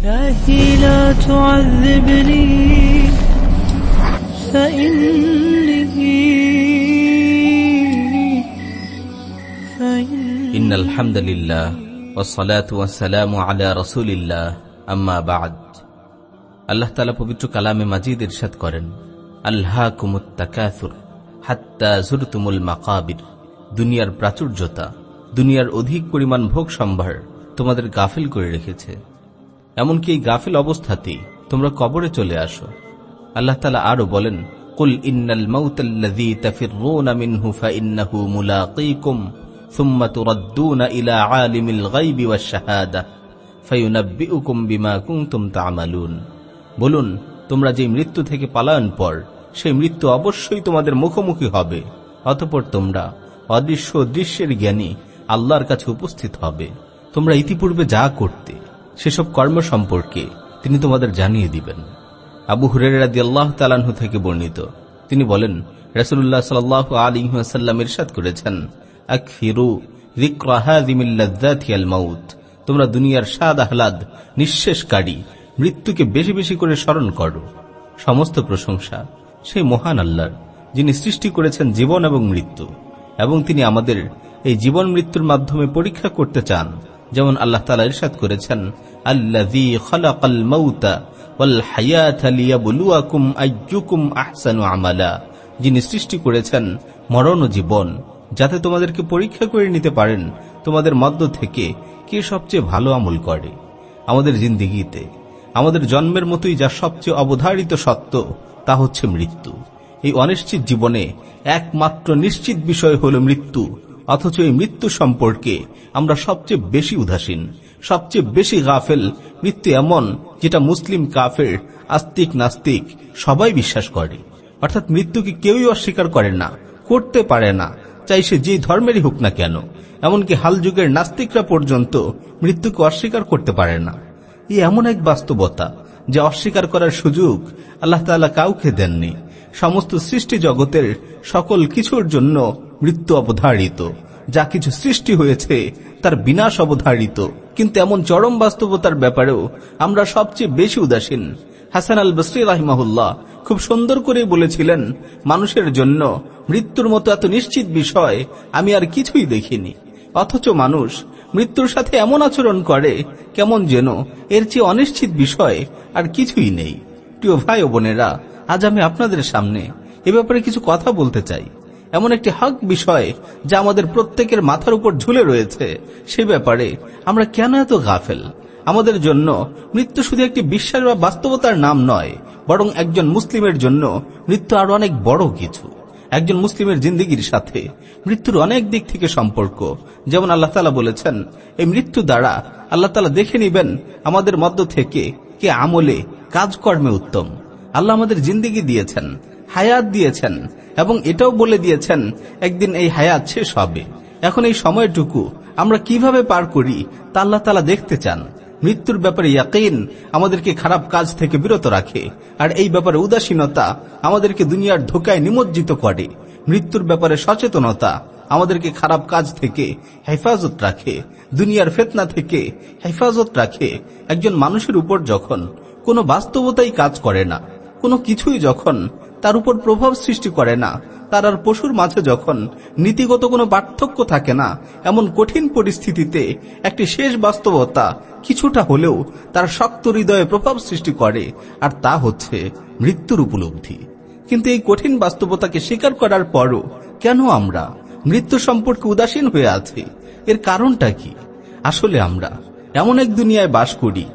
إلهي لا تعذبني فإني فإني إن الحمد لله والصلاة والسلام على رسول الله أما بعد আল্লাহ তালা পবিত্র কালামে মাজিদ ইরশাদ করেন আল্লাহ কুমুত্তাকাথুর হাত্তা জুরতুমুল মাকাবির দুনিয়ার প্রাচুর্যতা দুনিয়ার অধিক পরিমাণ ভোগ সম্ভার তোমাদের গাফিল করে রেখেছে এমনকি এই গাফিল অবস্থাতেই তোমরা কবরে চলে আসো। আল্লাহ তালা আরও বলেন, কুল ইন্নাল মাউতাল্লাযী তাফিররুনা মিনহু ফাইন্নাহু মুলাকীকুম সুম্মা তুরাদ্দুনা ইলা আলিমিল গায়বি ওয়াশ শাহাদা ফায়ুনাব্বিউকুম বিমা কুনতুম তা'মালুন। বলুন, তোমরা যে মৃত্যু থেকে পালায়ন পর, সেই মৃত্যু অবশ্যই তোমাদের মুখোমুখি হবে, অতঃপর তোমরা অদৃশ্য দৃশ্যের জ্ঞানী আল্লাহর কাছে উপস্থিত হবে। তোমরা ইতিপূর্বে যা করতে সেসব কর্ম সম্পর্কে তিনি তোমাদের জানিয়ে দিবেন। আবু হুরেরাদি আল্লাহ তালাহু থেকে বর্ণিত। তিনি বলেন রসুল্লাহ সাল আলী সাল্লাম ইরশাদ করেছেন তোমরা দুনিয়ার স্বাদ আহ্লাদ, নিঃশেষকারী, মৃত্যুকে বেশি বেশি করে স্মরণ করো। সমস্ত প্রশংসা সেই মহান আল্লাহর, যিনি সৃষ্টি করেছেন জীবন এবং মৃত্যু। এবং তিনি আমাদের এই জীবন মৃত্যুর মাধ্যমে পরীক্ষা করতে চান। যেমন আল্লাহ তালা ইরশাদ করেছেন আহসানু আমালা। যিনি সৃষ্টি করেছেন মরণ জীবন, যাতে তোমাদেরকে পরীক্ষা করে নিতে পারেন তোমাদের মধ্য থেকে কে সবচেয়ে ভালো আমল করে। আমাদের জিন্দিগিতে, আমাদের জন্মের মতোই যা সবচেয়ে অবধারিত সত্য, তা হচ্ছে মৃত্যু। এই অনিশ্চিত জীবনে একমাত্র নিশ্চিত বিষয় হল মৃত্যু। অথচ এই মৃত্যু সম্পর্কে আমরা সবচেয়ে বেশি উদাসীন, সবচেয়ে বেশি গাফেল, মৃত্যু এমন যেটা মুসলিম কাফের, আস্তিক, নাস্তিক সবাই বিশ্বাস করে। অর্থাৎ মৃত্যুকে কেউই অস্বীকার করে না, করতে পারে না, চাই সে যে ধর্মেরই হোক না কেন। এমনকি হাল যুগের নাস্তিকরা পর্যন্ত মৃত্যুকে অস্বীকার করতে পারে না। এই এমন এক বাস্তবতা যে অস্বীকার করার সুযোগ আল্লাহ তালা কাউকে দেননি। সমস্ত সৃষ্টি জগতের সকল কিছুর জন্য মৃত্যু অবধারিত। যা কিছু সৃষ্টি হয়েছে, তার বিনাশ অবধারিত। কিন্তু এমন চরম বাস্তবতার ব্যাপারেও আমরা সবচেয়ে বেশি উদাসীন। হাসান আল বসরি রাহিমাহুল্লাহ খুব সুন্দর করে বলেছিলেন, মানুষের জন্য মৃত্যুর মতো এত নিশ্চিত বিষয় আমি আর কিছুই দেখিনি। অথচ মানুষ মৃত্যুর সাথে এমন আচরণ করে, কেমন যেন এর চেয়ে অনিশ্চিত বিষয় আর কিছুই নেই। প্রিয় ভাই ও বোনেরা, আজ আমি আপনাদের সামনে এ ব্যাপারে কিছু কথা বলতে চাই। এমন একটি হক বিষয় যা আমাদের প্রত্যেকের মাথার উপর ঝুলে রয়েছে। সে ব্যাপারে আমরা কেন এত গাফেল? আমাদের জন্য মৃত্যু শুধু একটি বিশ্বাস বা বাস্তবতার নাম নয়, বরং একজন মুসলিমের জন্য মৃত্যু আরও অনেক বড় কিছু। একজন মুসলিমের জিন্দিগির সাথে মৃত্যুর অনেক দিক থেকে সম্পর্ক। যেমন আল্লাহ তালা বলেছেন, এই মৃত্যু দ্বারা আল্লাহ তালা দেখে নিবেন আমাদের মধ্য থেকে কে আমলে কাজকর্মে উত্তম। আল্লাহ আমাদের জিন্দিগি দিয়েছেন। হায়াত দিয়েছেন এবং এটাও বলে দিয়েছেন, একদিন এই হায়াত শেষ হবে। এখন এই সময়টুকু আমরা কীভাবে পার করি তা আল্লাহ তালা দেখতে চান। মৃত্যুর ব্যাপারে ইয়াকিন আমাদেরকে খারাপ কাজ থেকে বিরত রাখে, আর এই ব্যাপারে উদাসীনতা আমাদেরকে দুনিয়ার ধোকায় নিমজ্জিত করে। মৃত্যুর ব্যাপারে সচেতনতা আমাদেরকে খারাপ কাজ থেকে হেফাজত রাখে, দুনিয়ার ফেতনা থেকে হেফাজত রাখে। একজন মানুষের উপর যখন কোনো বাস্তবতাই কাজ করে না, কোনো কিছুই যখন তার উপর প্রভাব সৃষ্টি করে না। তার আর পশুর মাঝে যখন নীতিগত কোনো পার্থক্য থাকে না, এমন কঠিন পরিস্থিতিতে একটি শেষ বাস্তবতা কিছুটা হলেও তার শক্ত হৃদয়ে প্রভাব সৃষ্টি করে, আর তা হচ্ছে মৃত্যুর উপলব্ধি। কিন্তু এই কঠিন বাস্তবতাকে স্বীকার করার পরও কেন আমরা মৃত্যু সম্পর্কে উদাসীন হয়ে আছি? এর কারণটা কি? আসলে আমরা এমন এক দুনিয়ায় বাস করি,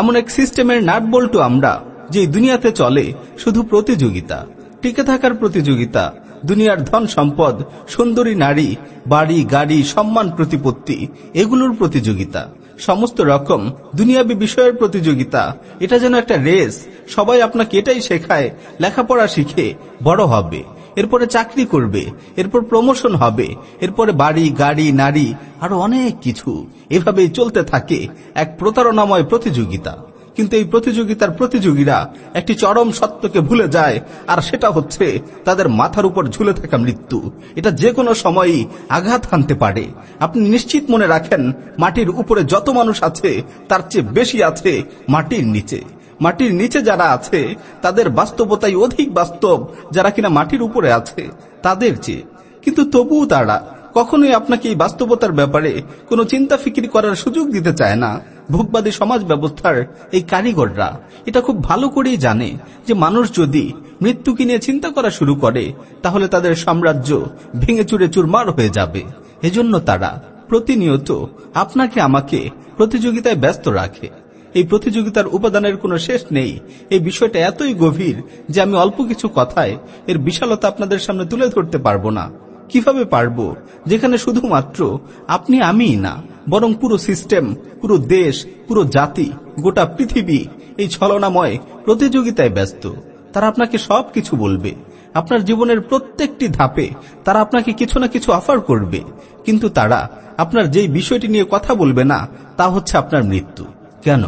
এমন এক সিস্টেমের নাট বল্টু আমরা যে দুনিয়াতে চলে শুধু প্রতিযোগিতা টিকে থাকার প্রতিযোগিতা, দুনিয়ার ধন সম্পদ, সুন্দরী নারী, বাড়ি, গাড়ি, সম্মান প্রতিপত্তি, এগুলোর প্রতিযোগিতা। সমস্ত রকম দুনিয়াবি বিষয়ের প্রতিযোগিতা। এটা যেন একটা রেস। সবাই আপনাকে এটাই শেখায়, লেখাপড়া শিখে বড় হবে। এরপরে চাকরি করবে, এরপর প্রমোশন হবে, এরপরে বাড়ি, গাড়ি, নারী, আরও অনেক কিছু। এভাবেই চলতে থাকে এক প্রতারণাময় প্রতিযোগিতা। কিন্তু এই প্রতিযোগিতার প্রতিযোগীরা একটি চরম সত্যকে ভুলে যায়, আর সেটা হচ্ছে তাদের মাথার উপর ঝুলে থাকা মৃত্যু। এটা যে কোনো সময়ই আঘাত হানতে পারে। আপনি নিশ্চিত মনে রাখেন, মাটির উপরে যত মানুষ আছে, তার চেয়ে বেশি আছে মাটির নিচে। মাটির নিচে যারা আছে, তাদের বাস্তবতাই অধিক বাস্তব যারা কিনা মাটির উপরে আছে, তাদের চেয়ে। কিন্তু তবুও তারা কখনোই আপনাকে এই বাস্তবতার ব্যাপারে কোনো চিন্তা ফিকির করার সুযোগ দিতে চায় না। ভোগবাদী সমাজ ব্যবস্থার এই কারিগররা, এটা খুব ভালো করেই জানে যে মানুষ যদি মৃত্যুকে নিয়ে চিন্তা করা শুরু করে, তাহলে তাদের সাম্রাজ্য ভেঙে চুরে চুরমার হয়ে যাবে। এজন্য তারা প্রতিনিয়ত আপনাকে আমাকে প্রতিযোগিতায় ব্যস্ত রাখে। এই প্রতিযোগিতার উপাদানের কোনো শেষ নেই। এই বিষয়টা এতই গভীর যে আমি অল্প কিছু কথায় এর বিশালতা আপনাদের সামনে তুলে ধরতে পারব না। কীভাবে পারব? যেখানে শুধুমাত্র আপনি আমিই না বরং পুরো সিস্টেম, পুরো দেশ, পুরো জাতি, গোটা পৃথিবী এই ছলনাময় প্রতিযোগিতায় ব্যস্ত। তারা আপনাকে সব কিছু বলবে। আপনার জীবনের প্রত্যেকটি ধাপে তারা আপনাকে কিছু না কিছু অফার করবে। কিন্তু তারা আপনার যেই বিষয়টি নিয়ে কথা বলবে না, তা হচ্ছে আপনার মৃত্যু। কেন?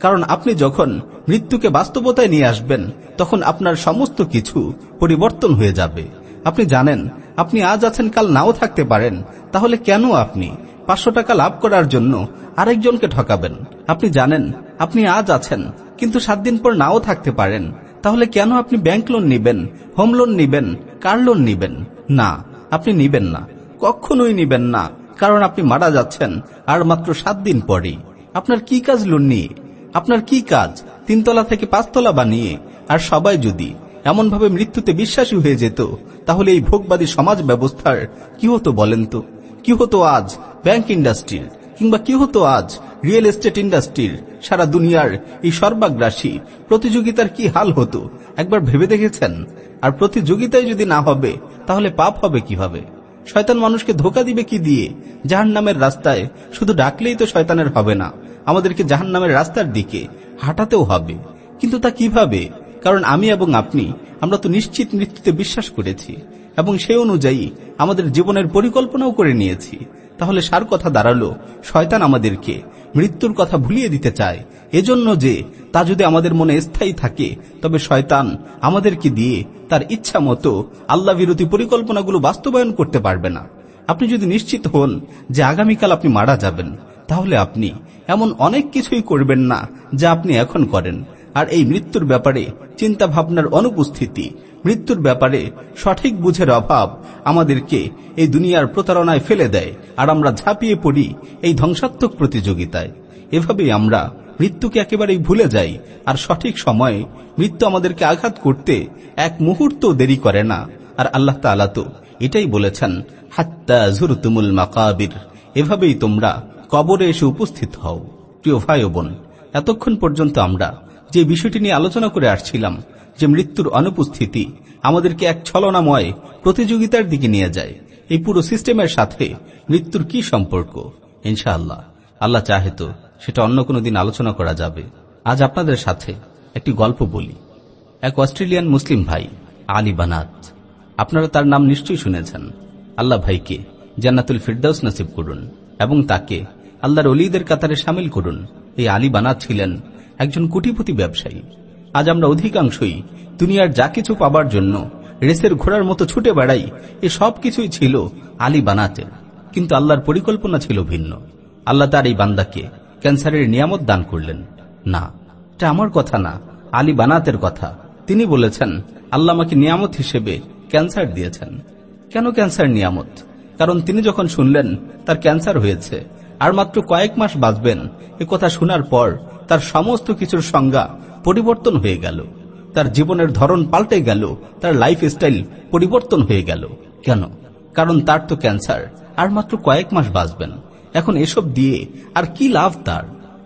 কারণ আপনি যখন মৃত্যুকে বাস্তবতায় নিয়ে আসবেন, তখন আপনার সমস্ত কিছু পরিবর্তন হয়ে যাবে। আপনি জানেন, আপনি আজ আছেন, কাল নাও থাকতে পারেন। তাহলে কেন আপনি পাঁচশো টাকা লাভ করার জন্য আরেকজনকে ঠকাবেন। আপনি জানেন, আপনি আজ আছেন, কিন্তু সাত দিন পর নাও থাকতে পারেন। তাহলে কেন আপনি ব্যাংক লোন নিবেন, হোম লোন নিবেন, কার লোন নিবেন? না, আপনি নিবেন না। কখনোই নিবেন না, কারণ আপনি মারা যাচ্ছেন, আর মাত্র সাত দিন পরেই। আপনার কি কাজ লোন নিয়ে? আপনার কি কাজ? তিনতলা থেকে পাঁচতলা বানিয়ে, আর সবাই যদি এমনভাবে মৃত্যুতে বিশ্বাসী হয়ে যেত, তাহলে এই ভোগবাদী সমাজ ব্যবস্থার কি হতো বলেন তো? কি হতো আজ? ব্যাংক ইন্ডাস্ট্রির কিংবা কি হতো আজ? রিয়েল এস্টেট ইন্ডাস্ট্রির সারা দুনিয়ার এই সর্বাগ্রাসী প্রতিযোগিতার কি হাল হতো? একবার ভেবে দেখেছেন? আর প্রতিযোগিতায় যদি না হবে, তাহলে পাপ হবে কীভাবে? শয়তান মানুষকে ধোকা দিবে কি দিয়ে? জাহান নামের রাস্তায় শুধু ডাকলেই তো শয়তানের হবে না। আমাদেরকে জাহান নামের রাস্তার দিকে হাঁটাতেও হবে। কিন্তু তা কীভাবে? কারণ আমি এবং আপনি, আমরা তো নিশ্চিত মৃত্যুতে বিশ্বাস করেছি। এবং সেই অনুযায়ী আমাদের জীবনের পরিকল্পনাও করে নিয়েছি। তাহলে সার কথা দাঁড়াল, শয়তান আমাদেরকে মৃত্যুর কথা ভুলিয়ে দিতে চায়। এজন্য যে, তা যদি আমাদের মনে স্থায়ী থাকে, তবে শয়তান আমাদেরকে দিয়ে তার ইচ্ছা মতো আল্লাহ বিরোধী পরিকল্পনাগুলো বাস্তবায়ন করতে পারবে না। আপনি যদি নিশ্চিত হন যে আগামীকাল আপনি মারা যাবেন, তাহলে আপনি এমন অনেক কিছুই করবেন না যা আপনি এখন করেন। আর এই মৃত্যুর ব্যাপারে চিন্তা ভাবনার অনুপস্থিতি মৃত্যুর ব্যাপারে সঠিক বুঝের অভাব আমাদেরকে এই দুনিয়ার প্রতারণায় ফেলে দেয়, আর আমরা ঝাঁপিয়ে পড়ি এই ধ্বংসাত্মক প্রতিযোগিতায়। এভাবেই আমরা মৃত্যুকে একেবারেই ভুলে যাই, আর সঠিক সময়ে মৃত্যু আমাদেরকে আঘাত করতে এক মুহূর্ত দেরি করে না। আর আল্লাহ তালা তো এটাই বলেছেন, হাত্তা জুরতুমুল মাকাবির। এভাবেই তোমরা কবরে এসে উপস্থিত হও। প্রিয় ভাই বোন, এতক্ষণ পর্যন্ত আমরা যে বিষয়টি নিয়ে আলোচনা করে আসছিলাম যে মৃত্যুর অনুপস্থিতি আমাদেরকে এক ছলনাময় প্রতিযোগিতার দিকে নিয়ে যায়। এই পুরো সিস্টেমের সাথে মৃত্যুর কি সম্পর্ক? ইনশাআল্লাহ। আল্লাহ চাহে তো সেটা অন্য কোনো দিন আলোচনা করা যাবে। আজ আপনাদের সাথে একটি গল্প বলি। এক অস্ট্রেলিয়ান মুসলিম ভাই, আলী বানাত। আপনারা তার নাম নিশ্চয়ই শুনেছেন। আল্লাহ ভাইকে জান্নাতুল ফিরদাউস নসিব করুন এবং তাকে আল্লাহর অলিদের কাতারে সামিল করুন। এই আলী বানাত ছিলেন একজন কোটিপতি ব্যবসায়ী। আজ আমরা অধিকাংশই দুনিয়ার যা কিছু পাবার জন্য রেসের ঘোড়ার মতো ছুটে বেড়াই, এ সব কিছুই ছিল আলী বানাতের কিন্তু আল্লাহর পরিকল্পনা ছিল ভিন্ন। আল্লাহ তার এই বান্দাকে ক্যান্সারের নিয়ামত দান করলেন। না, এটা আমার কথা না, আলী বানাতের কথা। তিনি বলেছেন, আল্লাহ আমাকে নিয়ামত হিসেবে ক্যান্সার দিয়েছেন। কেন ক্যান্সার নিয়ামত? কারণ তিনি যখন শুনলেন, তার ক্যান্সার হয়েছে, আর মাত্র কয়েক মাস বাঁচবেন, এ কথা শোনার পর তার সমস্ত কিছুর সংজ্ঞা পরিবর্তন হয়ে গেল। তার জীবনের ধরন পাল্টে গেল। তার লাইফ স্টাইল পরিবর্তন হয়ে গেল। কেন? কারণ তার তো ক্যান্সার আর মাত্র কয়েক মাস বাঁচবেন। এখন এসব দিয়ে আর কি লাভ তার?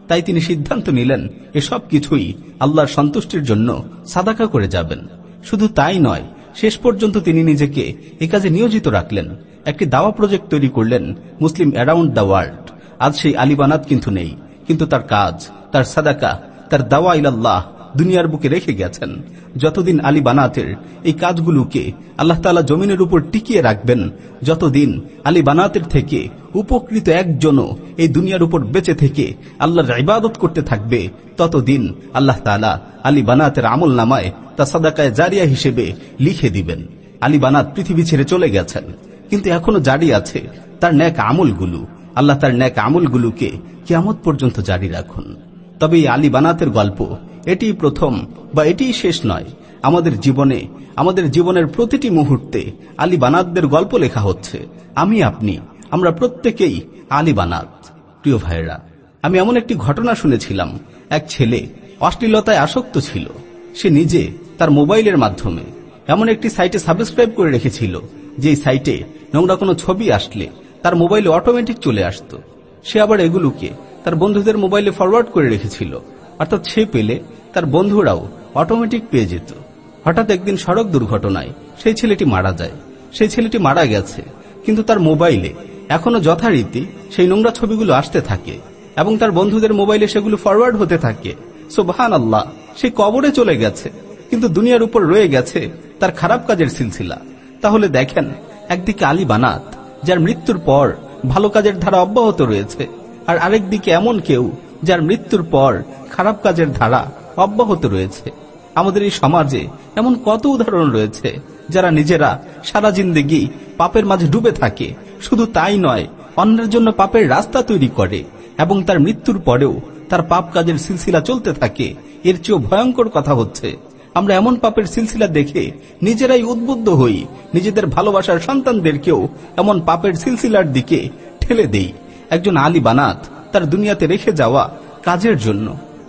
তাই তিনি সিদ্ধান্ত নিলেন, এসব কিছুই আল্লাহর সন্তুষ্টির জন্য সাদাকা করে যাবেন। শুধু তাই নয়, শেষ পর্যন্ত তিনি নিজেকে এ কাজে নিয়োজিত রাখলেন। একটি দাওয়া প্রজেক্ট তৈরি করলেন মুসলিম অ্যারাউন্ড দ্য ওয়ার্ল্ড আজ সেই আলিবানাত কিন্তু নেই। কিন্তু তার কাজ, তার সাদাকা তার দাওয়া ইলাল্লাহ দুনিয়ার বুকে রেখে গেছেন। যতদিন আলী বানাতের এই কাজগুলোকে আল্লাহ তালা জমিনের উপর টিকিয়ে রাখবেন, যতদিন আলী বানাতের থেকে উপকৃত একজনও এই দুনিয়ার উপর বেঁচে থেকে আল্লাহর ইবাদত করতে থাকবে, ততদিন আল্লাহ তালা আলী বানাতের আমল নামায় তা সাদাকায় জারিয়া হিসেবে লিখে দিবেন। আলী বানাত পৃথিবী ছেড়ে চলে গেছেন, কিন্তু এখনও জারি আছে তার ন্যাক আমলগুলো। আল্লাহ তার ন্যাক আমলগুলোকে কিয়ামত পর্যন্ত জারি রাখুন। তবে এই আলী বানাতের গল্প, এটি প্রথম বা এটি শেষ নয়। আমাদের জীবনে, আমাদের জীবনের প্রতিটি মুহূর্তে আলী বানাতদের গল্প লেখা হচ্ছে। আমি, আপনি, আমরা প্রত্যেকেই আলী বানাত। প্রিয় ভাইরা আমি এমন একটি ঘটনা শুনেছিলাম। এক ছেলে অশ্লীলতায় আসক্ত ছিল। সে নিজে তার মোবাইলের মাধ্যমে এমন একটি সাইটে সাবস্ক্রাইব করে রেখেছিল যে সাইটে নোংরা কোনো ছবি আসলে তার মোবাইলে অটোমেটিক চলে আসতো। সে আবার এগুলোকে তার বন্ধুদের মোবাইলে ফরওয়ার্ড করে রেখেছিল। অর্থাৎ সে পেলে তার বন্ধুরাও অটোমেটিক পেয়ে যেত। হঠাৎ একদিন সড়ক দুর্ঘটনায় সেই ছেলেটি মারা যায়। সেই ছেলেটি মারা গেছে, কিন্তু তার মোবাইলে এখনও যথারীতি সেই নোংরা ছবিগুলো আসতে থাকে এবং তার বন্ধুদের মোবাইলে সেগুলো ফরওয়ার্ড হতে থাকে। সোবাহান আল্লাহ সে কবরে চলে গেছে, কিন্তু দুনিয়ার উপর রয়ে গেছে তার খারাপ কাজের সিলসিলা। তাহলে দেখেন, একদিকে আলী বানাত, যার মৃত্যুর পর ভালো কাজের ধারা অব্যাহত রয়েছে। আর আরেক দিকে এমন কেউ যার মৃত্যুর পর খারাপ কাজের ধারা অব্যাহত রয়েছে। আমাদের এই সমাজে এমন কত উদাহরণ রয়েছে যারা নিজেরা সারা জিন্দেগি পাপের মাঝে ডুবে থাকে। শুধু তাই নয়, অন্যের জন্য পাপের রাস্তা তৈরি করে এবং তার মৃত্যুর পরেও তার পাপ কাজের সিলসিলা চলতে থাকে। এর চেয়েও ভয়ঙ্কর কথা হচ্ছে, আমরা এমন পাপের সিলসিলা দেখে নিজেরাই উদ্বুদ্ধ হই, নিজেদের ভালোবাসার সন্তানদেরকেও এমন পাপের সিলসিলার দিকে ঠেলে দেই। একজন আলী বানাত তার দুনিয়াতে রেখে যাওয়া কাজের জন্য।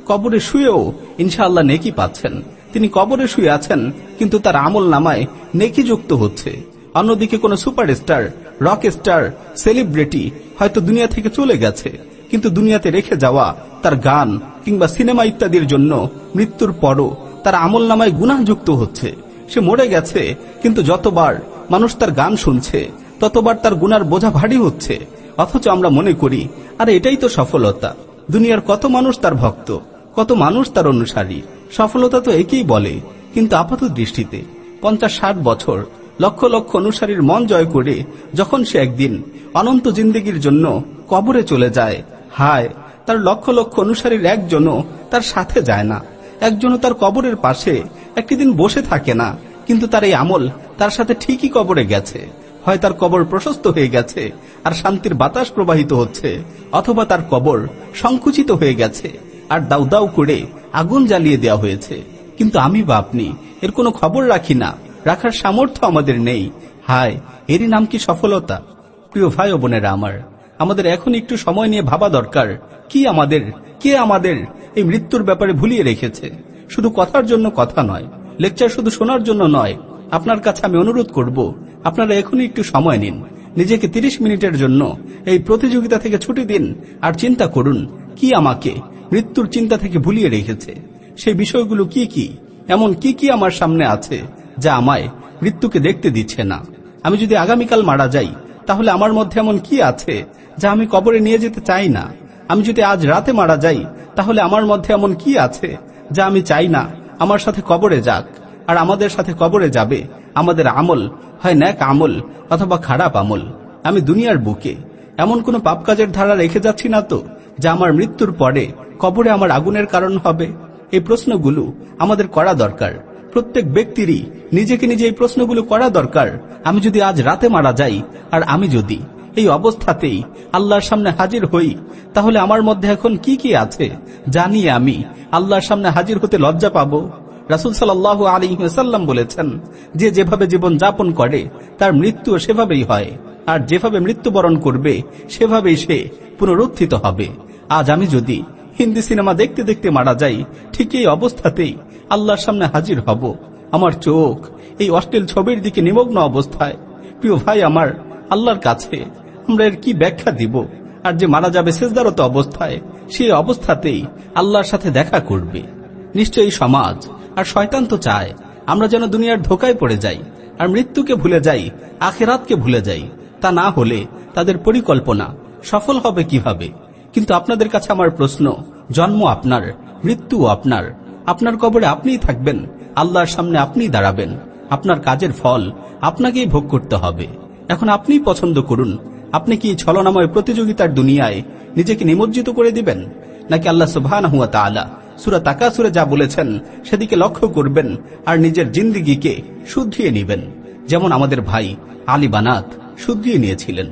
কবরে শুয়েও ইনশাআল্লাহ নেকি পাচ্ছেন। তিনি কবরে শুয়ে আছেন, কিন্তু তার আমল নামায় নেকি যুক্ত হচ্ছে। অন্যদিকে কোন সুপারস্টার রক স্টার সেলিব্রিটি হয়তো দুনিয়া থেকে চলে গেছে, কিন্তু দুনিয়াতে রেখে যাওয়া তার গান কিংবা সিনেমা ইত্যাদির জন্য মৃত্যুর পরও তার আমল নামায় গুণাযুক্ত হচ্ছে। সে মরে গেছে, কিন্তু যতবার মানুষ তার গান শুনছে, ততবার তার গুনার বোঝা ভারী হচ্ছে। অথচ আমরা মনে করি, আর এটাই তো সফলতা। দুনিয়ার কত মানুষ তার ভক্ত, কত মানুষ তার অনুসারী। সফলতা তো একেই বলে, কিন্তু আপাত দৃষ্টিতে পঞ্চাশ ষাট বছর, লক্ষ লক্ষ অনুসারীর মন জয় করে যখন সে একদিন অনন্ত জিন্দিগির জন্য কবরে চলে যায়, হায়, তার লক্ষ লক্ষ অনুসারীর একজনও তার সাথে যায় না। একজনও তার কবরের পাশে একটি দিন বসে থাকে না, কিন্তু তার এই আমল তার সাথে ঠিকই কবরে গেছে। হয় তার কবর প্রশস্ত হয়ে গেছে, আর শান্তির বাতাস প্রবাহিত হচ্ছে, অথবা তার কবর সংকুচিত হয়ে গেছে, আর দাউ দাউ করে আগুন জ্বালিয়ে দেওয়া হয়েছে। কিন্তু আমি বা আপনি এর কোনো খবর রাখি না, রাখার সামর্থ্য আমাদের নেই। হায়, এরই নাম কি সফলতা? প্রিয় ভাই ও বোনেরা আমার, আমাদের এখন একটু সময় নিয়ে ভাবা দরকার, কি আমাদের, কে আমাদের এই মৃত্যুর ব্যাপারে ভুলিয়ে রেখেছে? শুধু কথার জন্য কথা নয়, লেকচার শুধু শোনার জন্য নয়, আপনার কাছে আমি অনুরোধ করব আপনারা এখনই একটু সময় নিন। নিজেকে ৩০ মিনিটের জন্য এই প্রতিযোগিতা থেকে ছুটি দিন আর চিন্তা করুন, কি আমাকে মৃত্যুর চিন্তা থেকে ভুলিয়ে রেখেছে? সেই বিষয়গুলো কি কি? এমন কি কি আমার সামনে আছে যা আমায় মৃত্যুকে দেখতে দিচ্ছে না? আমি যদি আগামীকাল মারা যাই, তাহলে আমার মধ্যে এমন কি আছে যা আমি কবরে নিয়ে যেতে চাই না? আমি যদি আজ রাতে মারা যাই, তাহলে আমার মধ্যে এমন কি আছে যা আমি চাই না? আমার সাথে কবরে যাক। আর আমাদের সাথে কবরে যাবে। আমাদের আমল হয় ন্যাক আমল অথবা খারাপ আমল। আমি দুনিয়ার বুকে। এমন কোন পাপ কাজের ধারা রেখে যাচ্ছি না তো, যা আমার মৃত্যুর পরে কবরে আমার আগুনের কারণ হবে। এই প্রশ্নগুলো আমাদের করা দরকার। প্রত্যেক ব্যক্তিরই নিজেকে নিজে এই প্রশ্নগুলো করা দরকার। আমি যদি আজ রাতে মারা যাই, আর আমি যদি এই অবস্থাতেই আল্লাহর সামনে হাজির হই, তাহলে আমার মধ্যে এখন কি কি আছে জানি আমি আল্লাহর সামনে হাজির হতে লজ্জা পাবো? রাসুল সাল আলী সাল্লাম বলেছেন, যে যেভাবে জীবন যাপন করে, তার মৃত্যু সেভাবেই হয়। আর যেভাবে মৃত্যুবরণ করবে, সেভাবেই সে পুনরুত্থিত হবে। আজ আমি যদি হিন্দি সিনেমা দেখতে দেখতে মারা যাই, ঠিক এই অবস্থাতেই আল্লাহর সামনে হাজির হব। আমার চোখ এই অশ্লীল ছবির দিকে নিমগ্ন অবস্থায়। প্রিয় ভাই আমার, আল্লাহর কাছে আমরা এর কি ব্যাখ্যা দিব? আর যে মারা যাবে শেষদারত অবস্থায় সেই অবস্থাতেই আল্লাহর সাথে দেখা করবে। নিশ্চয়ই সমাজ আর শয়তান তো চায়, আমরা যেন দুনিয়ার ধোকায় পড়ে যাই, আর মৃত্যুকে ভুলে যাই, আখেরাতকে ভুলে যাই। তা না হলে তাদের পরিকল্পনা সফল হবে কীভাবে? কিন্তু আপনাদের কাছে আমার প্রশ্ন জন্ম আপনার মৃত্যু আপনার। আপনার কবরে আপনিই থাকবেন, আল্লাহর সামনে আপনিই দাঁড়াবেন। আপনার কাজের ফল আপনাকেই ভোগ করতে হবে। এখন আপনিই পছন্দ করুন। আপনি কি ছলনাময় প্রতিযোগিতার দুনিয়ায় নিজেকে নিমজ্জিত করে দিবেন? নাকি আল্লাহ তালা সুরা তাকাসুরে যা বলেছেন, সেদিকে লক্ষ্য করবেন আর নিজের জিন্দিগিকে শুদ্ধিয়ে নিবেন। যেমন আমাদের ভাই আলী বানাত শুদ্ধিয়ে নিয়েছিলেন।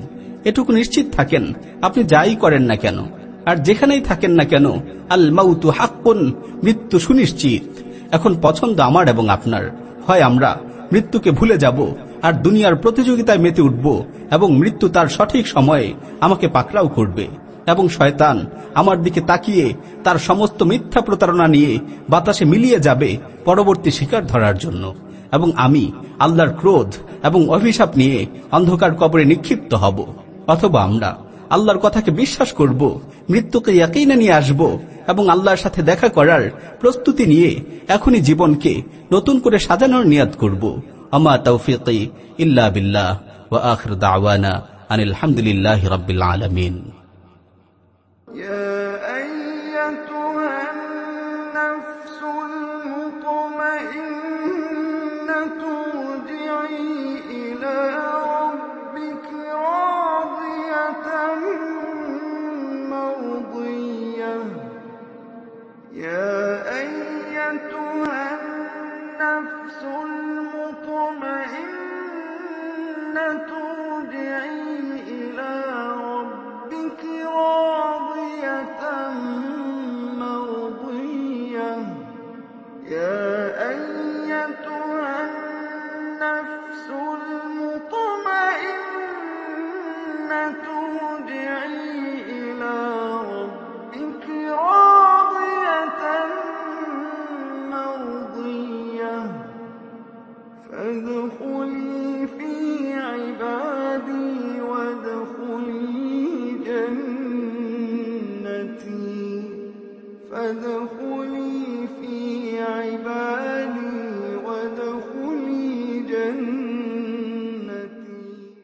এটুকু নিশ্চিত থাকেন, আপনি যাই করেন না কেন, আর যেখানেই থাকেন না কেন, আল মাউতু হাক্কুন, মৃত্যু সুনিশ্চিত। এখন পছন্দ আমার এবং আপনার। হয় আমরা মৃত্যুকে ভুলে যাব আর দুনিয়ার প্রতিযোগিতায় মেতে উঠব এবং মৃত্যু তার সঠিক সময়ে আমাকে পাকড়াও করবে। এবং শয়তান আমার দিকে তাকিয়ে তার সমস্ত মিথ্যা প্রতারণা নিয়ে বাতাসে মিলিয়ে যাবে পরবর্তী শিকার ধরার জন্য। এবং আমি আল্লাহর ক্রোধ এবং অভিশাপ নিয়ে অন্ধকার কবরে নিক্ষিপ্ত হব। অথবা আমরা আল্লাহর কথাকে বিশ্বাস করব, মৃত্যুকে ইয়াকেই নিয়ে আসব এবং আল্লাহর সাথে দেখা করার প্রস্তুতি নিয়ে এখনই জীবনকে নতুন করে সাজানোর নিয়াদ করব। আমা তৌফিকি ইল্লা বিল্লাহ, ওয়া আখির দাওয়ানা আনিল হামদুলিল্লাহি রাব্বিল আলামিন। Yeah.